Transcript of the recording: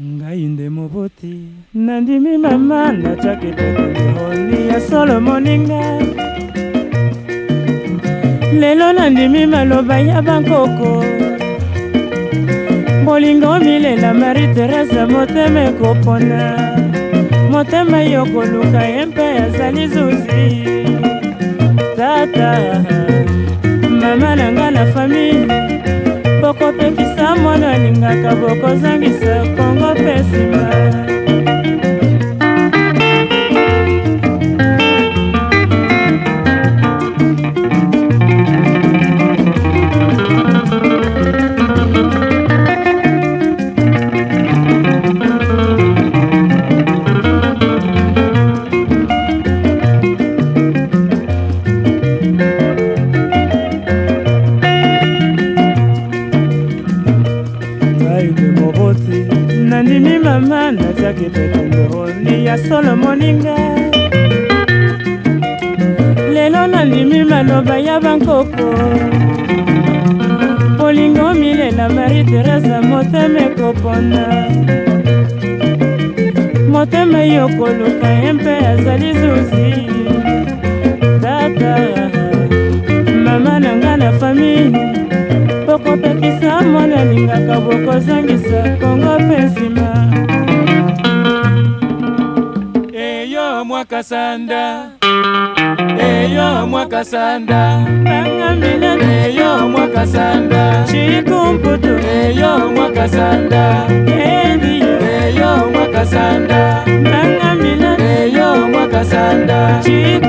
ngai nde moboti nandimi mama natiaki teteoli ya solo moninga lelo nandimi maloba ya bankoko bolingo milela marie terese motema ekopona motema yo koluka ye mpe azali zuzi tata mama na nga na fami bokopekisa mwana alingaka bokozangisa nandimi mama natiaki petenderoni ya solo moninga lelo nandimi maloba ya bankoko olingo milela marie teresa motema ekopona motema yokoluka empe azali zuzi kaka bokozongisa kongo mpe nsima eyo mwakasanda eyo mwakasanda bangamila eyo mwakasanda cikumputu eyo mwakasanda endiyo eyo mwakasanda bangamila eyo mwakasanda ciku